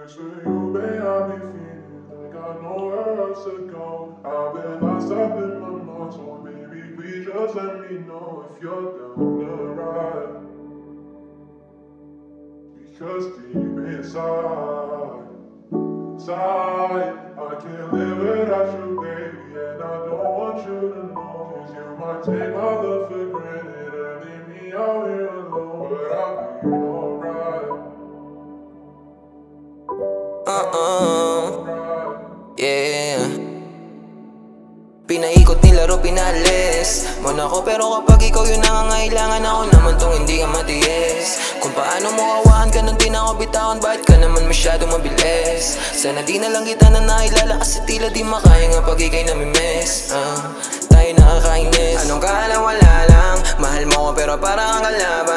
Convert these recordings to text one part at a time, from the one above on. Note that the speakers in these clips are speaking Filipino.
Cause for you, babe, I be feeling like I know where else to go. I've been lost up in my mind, so baby, please just let me know if you're down to ride. Because deep inside, inside, I can't live without you, baby, and I don't want you to know. Cause you might take my love for granted and leave me out Uh-uh, yeah. Pinaikot nilaro pinalis. Mo na ko pero kapag ikaw yung nangangailangan Ako naman tong hindi ka matiis. Kung paano mo awahan ka nung ako bitawan. Bakit ka naman masyado mabilis? Sana di na lang kita na nailala Kasi tila di makaya nga pag ikay namimiss. Uh, Tayo nakakainis. Anong kala wala lang. Mahal mo ko pero parang ang kalaban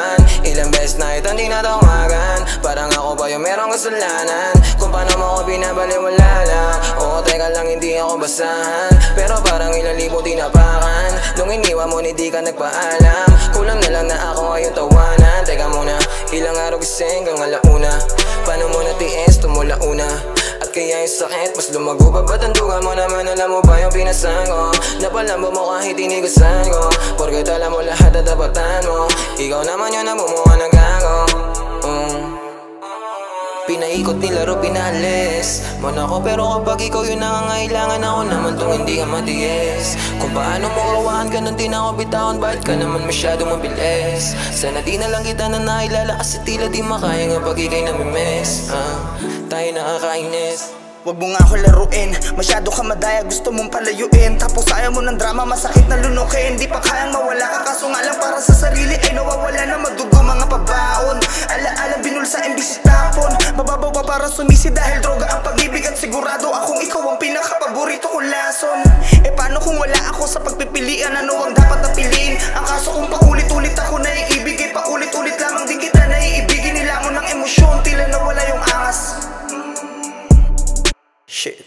Ilang beses na itong di natawagan Parang ako pa yung merong kasalanan? Kung paano mo ko binabaliwala lang? Oo teka lang hindi ako basahan. Pero parang ilang libo tinapakan Nung iniwan mo hindi ka nagpaalam. Kulang na lang na ako ngayon tawanan. Teka muna, ilang araw gising hanggang alauna? Paano mo natiis, tumula una. At kaya yung sakit, mas lumago pa. Ba't ang duga mo naman, alam mo ba yung pinasan ko? Napalambo mo kahit tinigusan ko. Porket alam mo lahat at tapatan mo. Ikaw naman yung namumuha ng. Pinaikot nilaro pinalis. Mo na ko pero kapag ikaw yung nangangailangan Ako naman tong hindi ka matiis. Kung paano mo kawahan ka nung di na ako bitawan. Bakit ka naman masyado mabilis? Sana di na lang kita na nailala Kasi tila di makaya nga pag ikay namimiss. Uh, Tayo nakakainis. Huwag mo nga ako laruin. Masyado ka madaya, gusto mong palayuin. Tapos ayaw mo ng drama, masakit na lunukin. Di pa kayang mawala ka, kaso nga lang para sa sarili Ay nawawala na. Magdugo mga pabaon. Ala-ala binulsa imbis tapon Mababaw pa para sumisi dahil droga ang pag-ibig At sigurado akong ikaw ang pinakapaborito kong lason. Eh paano kung wala ako sa pagpipilian? Ano ang dapat na Ang kaso kung paulit-ulit ako naiibig Eh paulit-ulit lamang din kita naiibigin. Nilamon ng emosyon, tila nawala yung angas. Shit.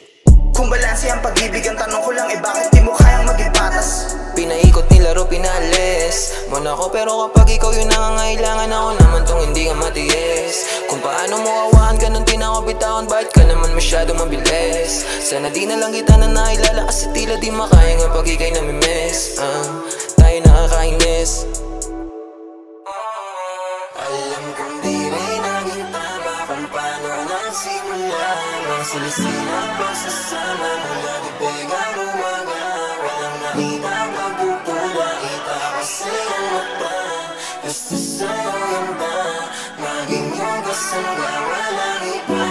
Kung balanse ang pag-ibig, ang tanong ko lang eh bakit di mo kayang maging patas? Pinaikot nilaro pinalis. Mo na ko pero kapag ikaw yung nangangailangan Ako naman tong hindi ka matiis. Kung paano mo awahan ka nung di na ako Bakit ka naman masyado mabilis? Sana di na lang kita na nailala Kasi tila di makaya nga pag ikay namimiss uh, Ang sinisinap ko sa sama mula ni Pegang umagaw Walang nakita magpupula Kita kasi ang mata Gusto sa'yo yan ba? Maging yung kasangga Wala iba